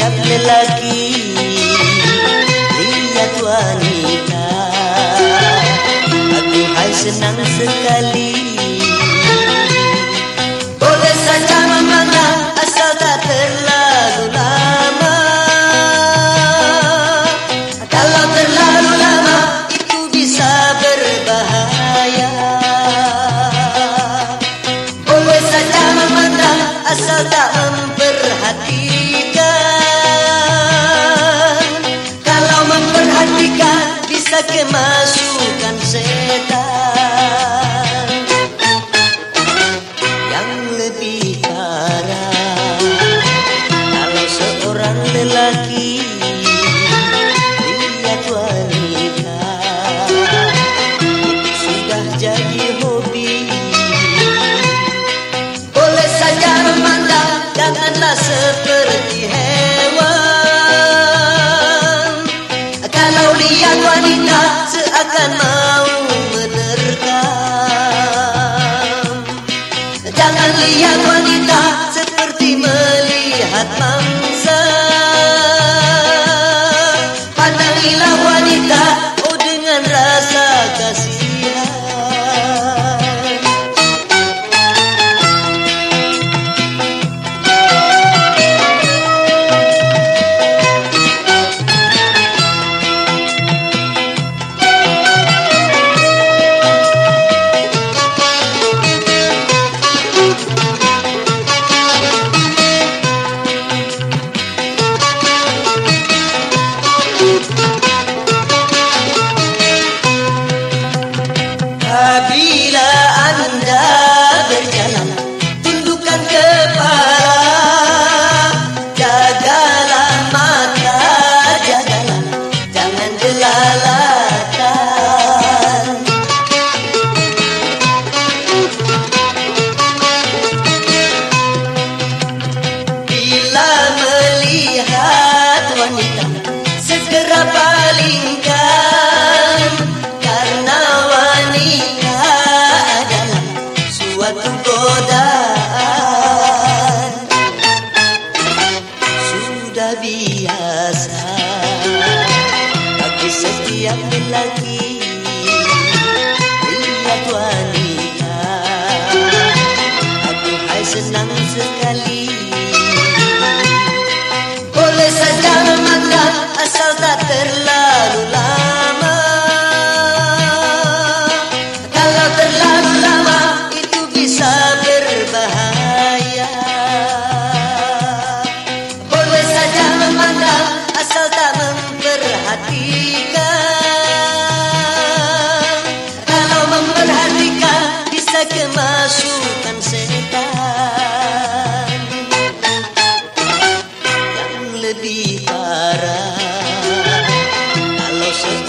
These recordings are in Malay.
Lihat lelaki Lihat wanita. Aku hai senang sekali. Boleh saja memandang Asal tak terlalu lama. Kalau terlalu lama Itu bisa berbahaya. Boleh saja memandang Asal tak demás. Italian, Juanita, se perdimos. Happy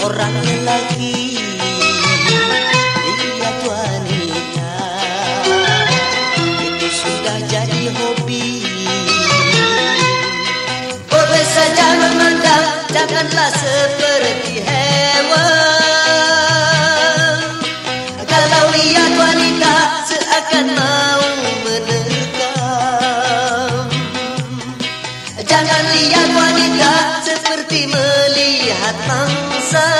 borraron el archivo. Jangan lihat wanita seperti melihat mangsa.